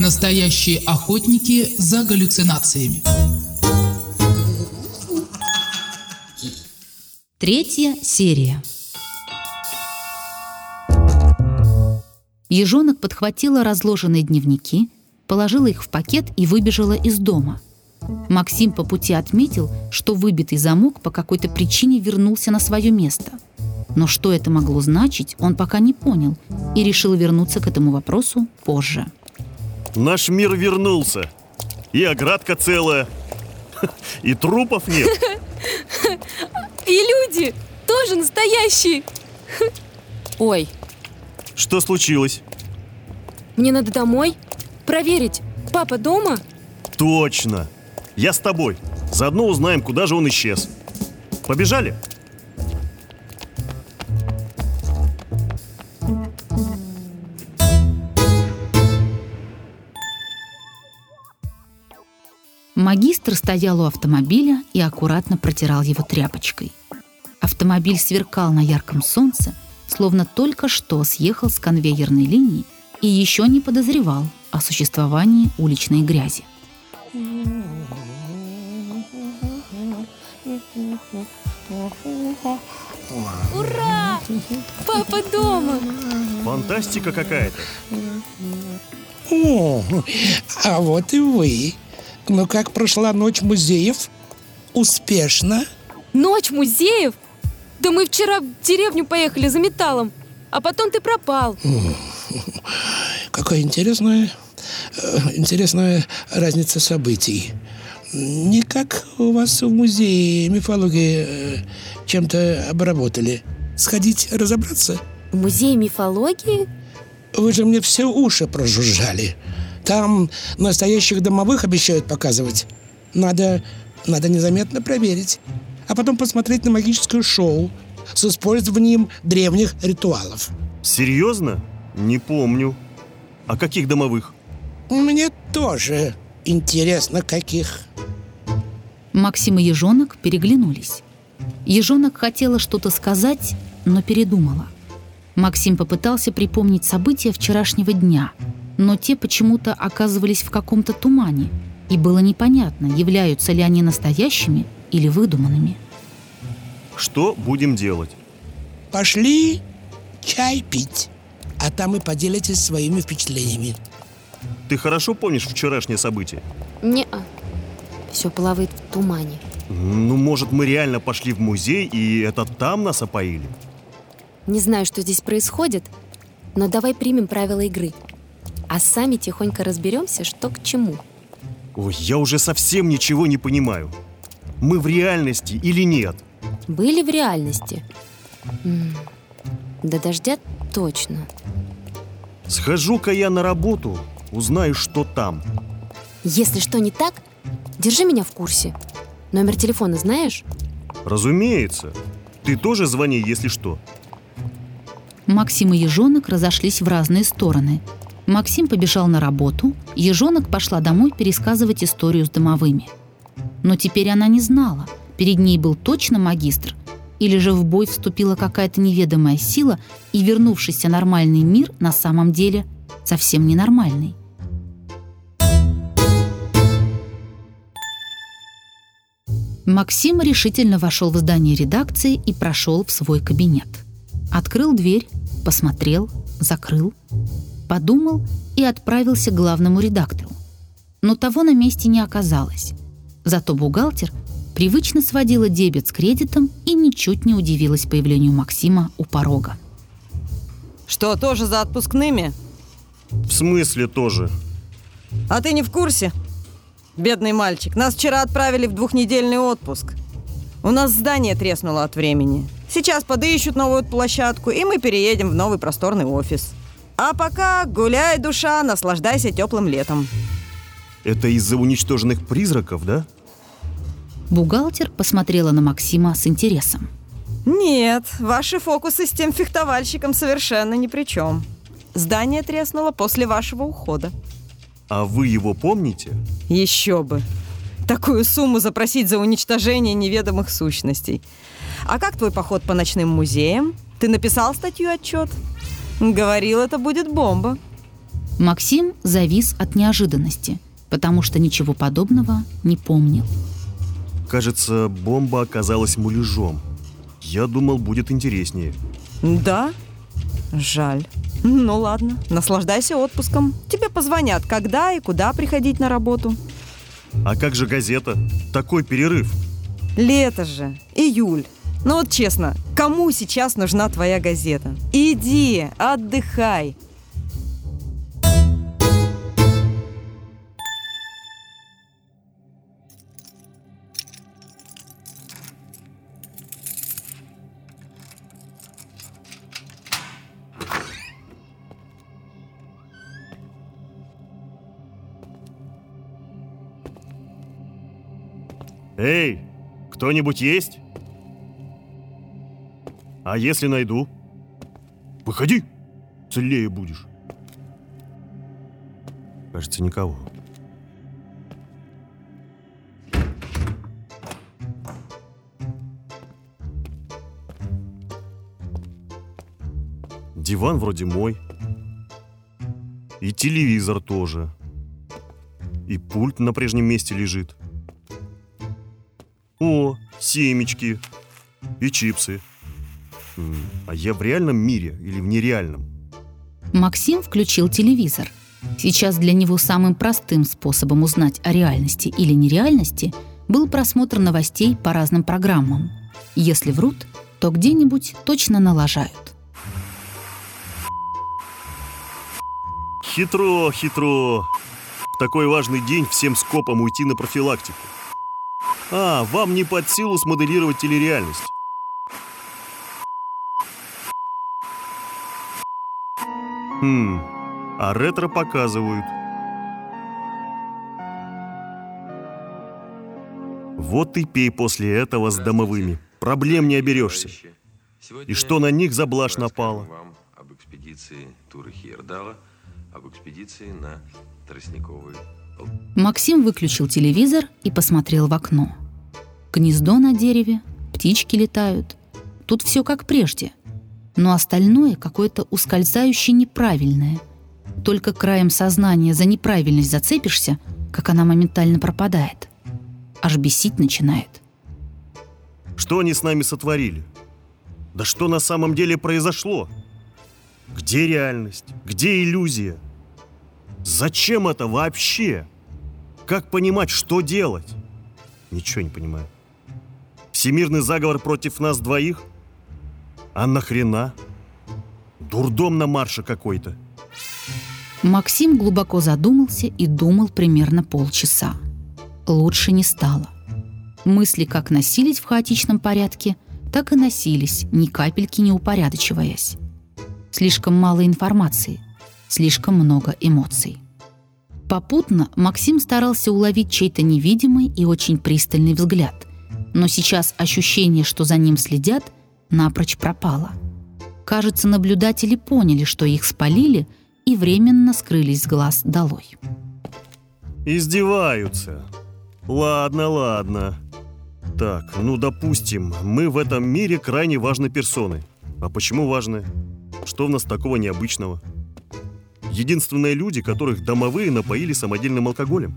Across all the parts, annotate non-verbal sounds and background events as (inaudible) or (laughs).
Настоящие охотники за галлюцинациями. Третья серия. Ежонок подхватила разложенные дневники, положила их в пакет и выбежала из дома. Максим по пути отметил, что выбитый замок по какой-то причине вернулся на свое место. Но что это могло значить, он пока не понял и решил вернуться к этому вопросу позже. Наш мир вернулся. И оградка целая. И трупов нет. И люди тоже настоящие. Ой, Что случилось? мне надо домой проверить, папа дома? Точно. Я с тобой. Заодно узнаем, куда же он исчез. Побежали? Магистр стоял у автомобиля и аккуратно протирал его тряпочкой. Автомобиль сверкал на ярком солнце, словно только что съехал с конвейерной линии и еще не подозревал о существовании уличной грязи. Ура! Папа дома! Фантастика какая-то. О, а вот и вы. Ну как прошла ночь музеев? Успешно? Ночь музеев? Да мы вчера в деревню поехали за металлом, а потом ты пропал. (laughs) Какая интересная, э, интересная разница событий. Не как у вас в музее мифологии э, чем-то обработали. Сходить разобраться? В музее мифологии? Вы же мне все уши прожужжали. Там настоящих домовых обещают показывать. Надо, надо незаметно проверить. А потом посмотреть на магическое шоу с использованием древних ритуалов. Серьезно? Не помню. А каких домовых? Мне тоже интересно, каких. Максим и Ежонок переглянулись. Ежонок хотела что-то сказать, но передумала. Максим попытался припомнить события вчерашнего дня, но те почему-то оказывались в каком-то тумане, и было непонятно, являются ли они настоящими или выдуманными. Что будем делать? Пошли чай пить, а там и поделитесь своими впечатлениями. Ты хорошо помнишь вчерашнее событие? Не-а. Все плавает в тумане. Ну, может, мы реально пошли в музей, и это там нас опоили? Не знаю, что здесь происходит, но давай примем правила игры. А сами тихонько разберемся, что к чему. Ой, я уже совсем ничего не понимаю. Мы в реальности или нет? Были в реальности? М, До дождя точно. Схожу-ка я на работу, узнаю, что там. Если что не так, держи меня в курсе. Номер телефона знаешь? Разумеется. Ты тоже звони, если что. Максим и Ежонок разошлись в разные стороны. Максим побежал на работу, Ежонок пошла домой пересказывать историю с домовыми. Но теперь она не знала, перед ней был точно магистр, или же в бой вступила какая-то неведомая сила, и вернувшийся нормальный мир на самом деле совсем ненормальный. Максим решительно вошел в здание редакции и прошел в свой кабинет. Открыл дверь, посмотрел, закрыл, подумал и отправился к главному редактору. Но того на месте не оказалось. Зато бухгалтер привычно сводила дебет с кредитом и ничуть не удивилась появлению Максима у порога. Что, тоже за отпускными? В смысле тоже? А ты не в курсе? Бедный мальчик, нас вчера отправили в двухнедельный отпуск. У нас здание треснуло от времени. Сейчас подыщут новую площадку, и мы переедем в новый просторный офис. А пока гуляй, душа, наслаждайся теплым летом. Это из-за уничтоженных призраков, да? Бухгалтер посмотрела на Максима с интересом. Нет, ваши фокусы с тем фехтовальщиком совершенно ни при чем. Здание треснуло после вашего ухода. А вы его помните? Еще бы. Такую сумму запросить за уничтожение неведомых сущностей. А как твой поход по ночным музеям? Ты написал статью отчет? Говорил, это будет бомба. Максим завис от неожиданности, потому что ничего подобного не помнил. Кажется, бомба оказалась муляжом. Я думал, будет интереснее. Да? Жаль. Ну ладно, наслаждайся отпуском. Тебе позвонят, когда и куда приходить на работу. А как же газета? Такой перерыв. Лето же, июль. Ну вот честно, кому сейчас нужна твоя газета? Иди, отдыхай. Эй, кто-нибудь есть? А если найду? Выходи, целее будешь. Кажется, никого. Диван вроде мой. И телевизор тоже. И пульт на прежнем месте лежит. О, семечки. И чипсы. А я в реальном мире или в нереальном? Максим включил телевизор. Сейчас для него самым простым способом узнать о реальности или нереальности был просмотр новостей по разным программам. Если врут, то где-нибудь точно налажают. Хитро, хитро. В такой важный день всем скопом уйти на профилактику. А, вам не под силу смоделировать телереальность. Хм, а ретро показывают. Вот и пей после этого с домовыми. Проблем не оберешься. И что на них за блажь напала? вам об экспедиции Туры Хейердала, об экспедиции на Тростниковый Максим выключил телевизор и посмотрел в окно. Гнездо на дереве, птички летают. Тут все как прежде. Но остальное какое-то ускользающее неправильное. Только краем сознания за неправильность зацепишься, как она моментально пропадает. Аж бесить начинает. Что они с нами сотворили? Да что на самом деле произошло? Где реальность? Где иллюзия? Зачем это вообще? Как понимать, что делать? Ничего не понимаю. Всемирный заговор против нас двоих? А нахрена? Дурдом на марше какой-то. Максим глубоко задумался и думал примерно полчаса. Лучше не стало. Мысли как носились в хаотичном порядке, так и носились, ни капельки не упорядочиваясь. Слишком мало информации, слишком много эмоций. Попутно Максим старался уловить чей-то невидимый и очень пристальный взгляд. Но сейчас ощущение, что за ним следят, напрочь пропало. Кажется, наблюдатели поняли, что их спалили, и временно скрылись с глаз долой. Издеваются. Ладно, ладно. Так, ну допустим, мы в этом мире крайне важны персоны. А почему важны? Что в нас такого необычного? Единственные люди, которых домовые напоили самодельным алкоголем?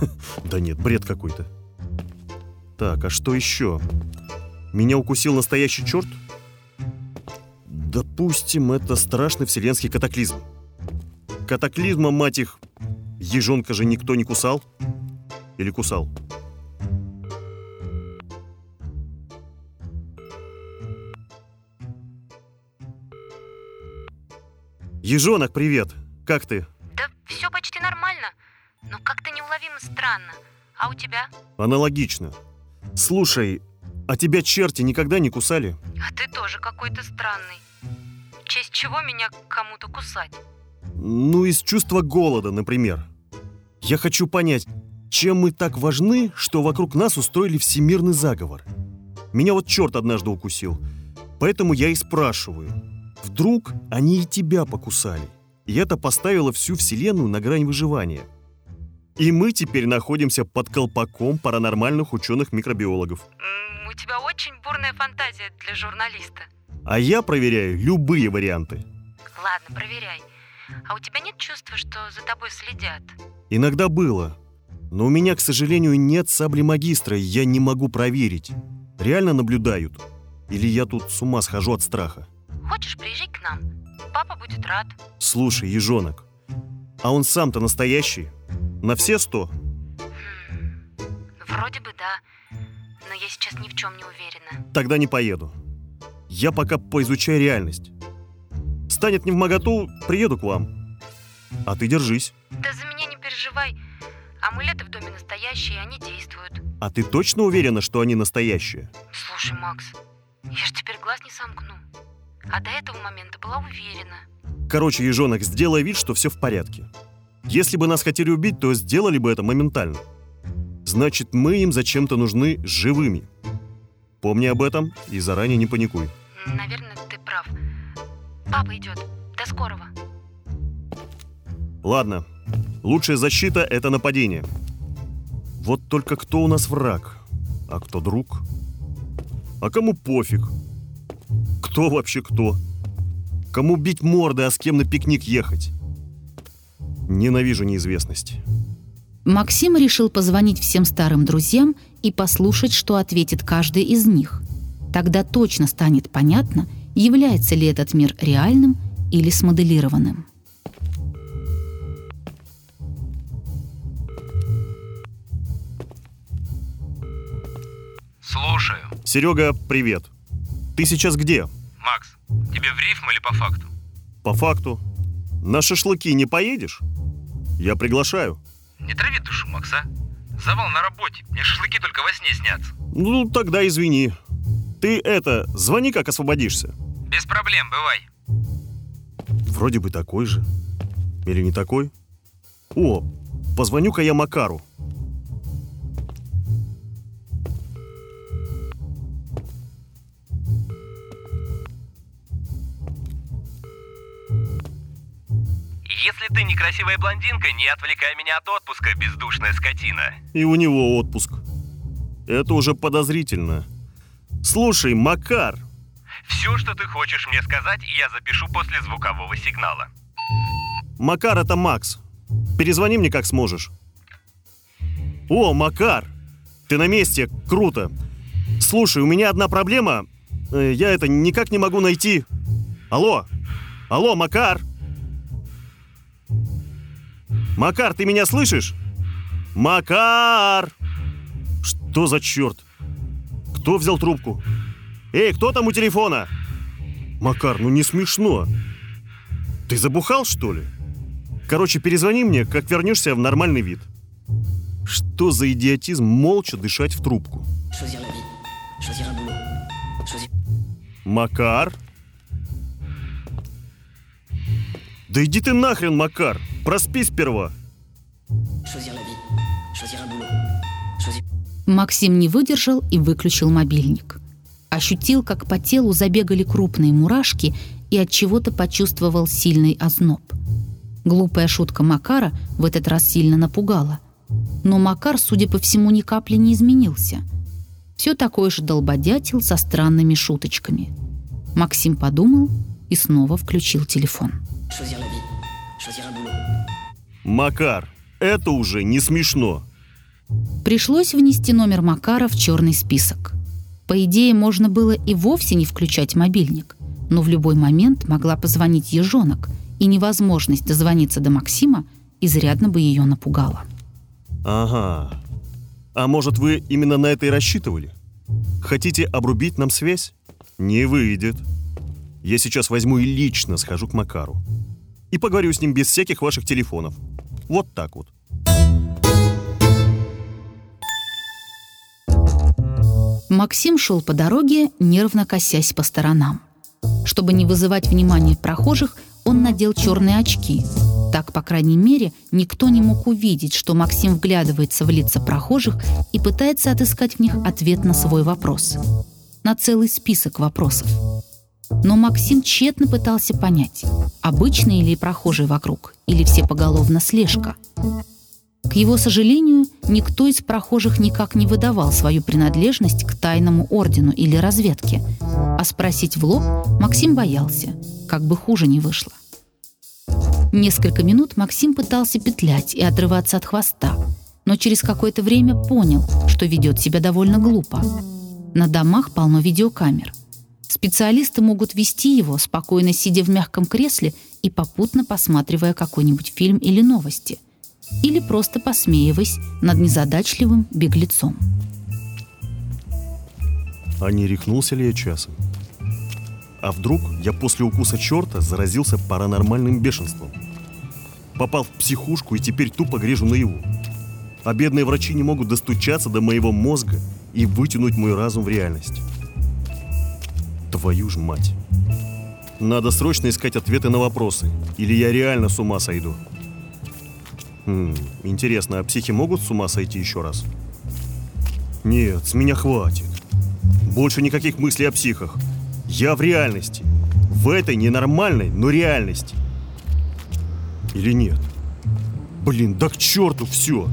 (laughs) Да нет, бред какой-то. Так, а что еще? Меня укусил настоящий черт? Допустим, это страшный вселенский катаклизм. Катаклизма, мать их, ежонка же никто не кусал? Или кусал? Ежонок, привет! Как ты? Да все почти нормально, но как-то неуловимо странно. А у тебя? Аналогично. Слушай, а тебя черти никогда не кусали? А ты тоже какой-то странный. В честь чего меня кому-то кусать? Ну, из чувства голода, например. Я хочу понять, чем мы так важны, что вокруг нас устроили всемирный заговор. Меня вот черт однажды укусил. Поэтому я и спрашиваю. Вдруг они и тебя покусали? И это поставило всю вселенную на грань выживания. И мы теперь находимся под колпаком паранормальных ученых-микробиологов. У тебя очень бурная фантазия для журналиста. А я проверяю любые варианты. Ладно, проверяй. а у тебя нет чувства, что за тобой следят? Иногда было. Но у меня, к сожалению, нет сабли магистра, и я не могу проверить. Реально наблюдают? Или я тут с ума схожу от страха? Хочешь, приезжай к нам. Папа будет рад. Слушай, ежонок, а он сам-то настоящий? На все сто? Вроде бы да, но я сейчас ни в чем не уверена. Тогда не поеду. Я пока поизучаю реальность. Станет не в моготу, приеду к вам. А ты держись. Да за меня не переживай. Амулеты в доме настоящие, они действуют. А ты точно уверена, что они настоящие? Слушай, Макс, я ж теперь глаз не сомкну. А до этого момента была уверена. Короче, ежонок, сделай вид, что все в порядке. Если бы нас хотели убить, то сделали бы это моментально. Значит, мы им зачем-то нужны живыми. Помни об этом и заранее не паникуй. Наверное, ты прав. Папа идет. До скорого. Ладно, лучшая защита — это нападение. Вот только кто у нас враг, а кто друг? А кому пофиг? Кто вообще кто? Кому бить морды, а с кем на пикник ехать? Ненавижу неизвестность. Максим решил позвонить всем старым друзьям и послушать, что ответит каждый из них. Тогда точно станет понятно, является ли этот мир реальным или смоделированным. Слушаю. Серега, привет. Ты сейчас где? Макс, тебе в рифм или по факту? По факту. На шашлыки не поедешь? Я приглашаю. Не трави душу, Макс, а? Завал на работе. Мне шашлыки только во сне снятся. Ну, тогда извини. Ты это, звони, как освободишься. Без проблем, бывай. Вроде бы такой же. Или не такой? О, позвоню-ка я Макару. Если ты некрасивая блондинка, не отвлекай меня от отпуска, бездушная скотина. И у него отпуск. Это уже подозрительно. Слушай, Макар, Все, что ты хочешь мне сказать, я запишу после звукового сигнала. Макар, это Макс. Перезвони мне как сможешь. О, Макар! Ты на месте, круто. Слушай, у меня одна проблема. Э, Я это никак не могу найти. Алло! Алло, Макар! Макар, ты меня слышишь? Макар! Что за черт? Кто взял трубку? Эй, кто там у телефона? Макар, ну не смешно. Ты забухал, что ли? Короче, перезвони мне, как вернешься в нормальный вид. Что за идиотизм молча дышать в трубку? Макар? Да иди ты нахрен, Макар! Проспи сперва! Максим не выдержал и выключил мобильник. Ощутил, как по телу забегали крупные мурашки и от чего-то почувствовал сильный озноб. Глупая шутка Макара в этот раз сильно напугала. Но Макар, судя по всему, ни капли не изменился. Все такой же долбодятел со странными шуточками. Максим подумал и снова включил телефон. Choisir la vie, choisir un boulot, Макар, это уже не смешно. Пришлось внести номер Макара в черный список. По идее, можно было и вовсе не включать мобильник, но в любой момент могла позвонить ежонок, и невозможность дозвониться до Максима изрядно бы ее напугала. Ага. А может, вы именно на это и рассчитывали? Хотите обрубить нам связь? Не выйдет. Я сейчас возьму и лично схожу к Макару. И поговорю с ним без всяких ваших телефонов. Вот так вот. Максим шел по дороге, нервно косясь по сторонам. Чтобы не вызывать внимания прохожих, он надел черные очки. Так, по крайней мере, никто не мог увидеть, что Максим вглядывается в лица прохожих и пытается отыскать в них ответ на свой вопрос. На целый список вопросов. Но Максим тщетно пытался понять, обычные ли прохожие вокруг или все поголовно слежка. К его сожалению, никто из прохожих никак не выдавал свою принадлежность к тайному ордену или разведке, а спросить в лоб Максим боялся, как бы хуже не вышло. Несколько минут Максим пытался петлять и отрываться от хвоста, но через какое-то время понял, что ведет себя довольно глупо. На домах полно видеокамер. Специалисты могут вести его, спокойно сидя в мягком кресле и попутно посматривая какой-нибудь фильм или новости. Или просто посмеиваясь над незадачливым беглецом. А не рехнулся ли я часом? А вдруг я после укуса черта заразился паранормальным бешенством? Попал в психушку и теперь тупо грежу наяву. А бедные врачи не могут достучаться до моего мозга и вытянуть мой разум в реальность. Твою ж мать. Надо срочно искать ответы на вопросы, или я реально с ума сойду. Хм, интересно, а психи могут с ума сойти еще раз? Нет, с меня хватит. Больше никаких мыслей о психах. Я в реальности. В этой ненормальной, но реальности. Или нет? Блин, да к черту все!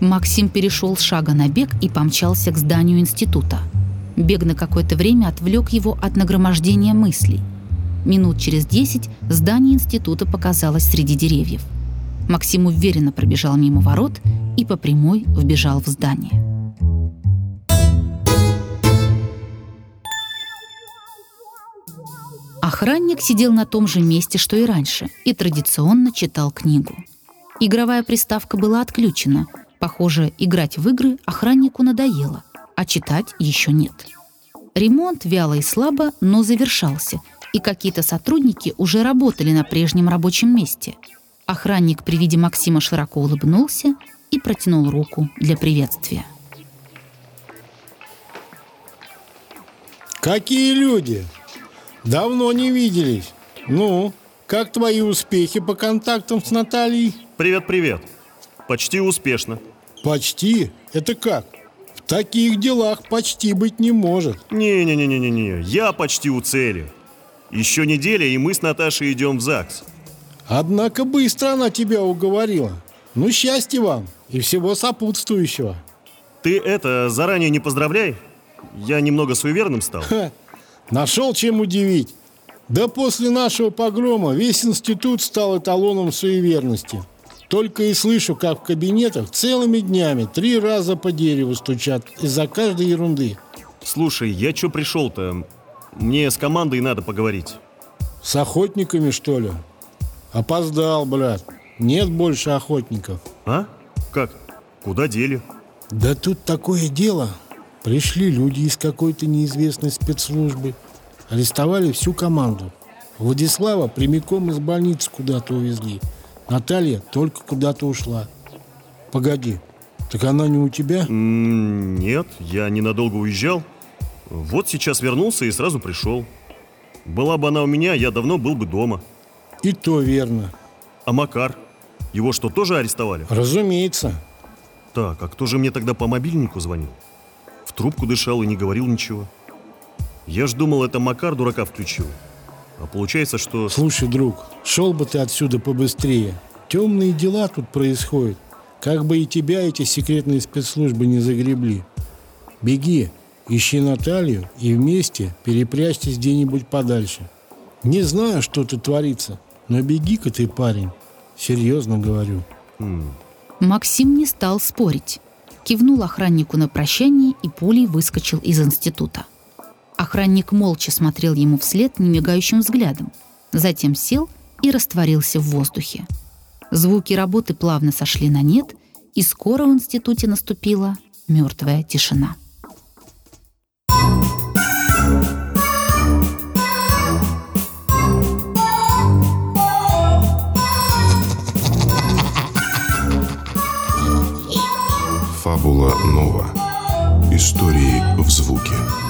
Максим перешел шага на бег и помчался к зданию института. Бег на какое-то время отвлек его от нагромождения мыслей. Минут через десять здание института показалось среди деревьев. Максим уверенно пробежал мимо ворот и по прямой вбежал в здание. Охранник сидел на том же месте, что и раньше, и традиционно читал книгу. Игровая приставка была отключена. Похоже, играть в игры охраннику надоело, а читать еще нет. Ремонт вяло и слабо, но завершался, и какие-то сотрудники уже работали на прежнем рабочем месте. Охранник при виде Максима широко улыбнулся и протянул руку для приветствия. Какие люди! Давно не виделись. Ну, как твои успехи по контактам с Натальей? Привет-привет. Почти успешно. Почти? Это как? В таких делах почти быть не может. Не-не-не-не-не, я почти у цели. Еще неделя, и мы с Наташей идем в ЗАГС. Однако быстро она тебя уговорила. Ну, счастья вам и всего сопутствующего. Ты это, заранее не поздравляй. Я немного суеверным стал. Ха, нашел чем удивить. Да после нашего погрома весь институт стал эталоном суеверности. Только и слышу, как в кабинетах целыми днями три раза по дереву стучат из-за каждой ерунды. Слушай, я чё пришел-то? Мне с командой надо поговорить. С охотниками, что ли? Опоздал, брат. Нет больше охотников. А? Как? Куда дели? Да тут такое дело. Пришли люди из какой-то неизвестной спецслужбы. Арестовали всю команду. Владислава прямиком из больницы куда-то увезли. Наталья только куда-то ушла. Погоди, так она не у тебя? Нет, я ненадолго уезжал. Вот сейчас вернулся и сразу пришел. Была бы она у меня, я давно был бы дома. И то верно. А Макар? Его что, тоже арестовали? Разумеется. Так, а кто же мне тогда по мобильнику звонил? В трубку дышал и не говорил ничего. Я ж думал, это Макар дурака включил. А получается, что... Слушай, друг, шел бы ты отсюда побыстрее. Темные дела тут происходят. Как бы и тебя эти секретные спецслужбы не загребли. Беги, ищи Наталью и вместе перепрячьтесь где-нибудь подальше. Не знаю, что тут творится, но беги-ка ты, парень. Серьезно говорю. М, Максим не стал спорить. Кивнул охраннику на прощание и пулей выскочил из института. Охранник молча смотрел ему вслед немигающим взглядом. Затем сел и растворился в воздухе. Звуки работы плавно сошли на нет, и скоро в институте наступила мертвая тишина. Фабула Нова. Истории в звуке.